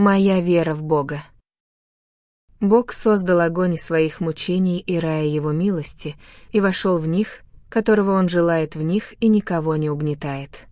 Моя вера в Бога. Бог создал огонь своих мучений и рая его милости, и вошел в них, которого он желает в них и никого не угнетает.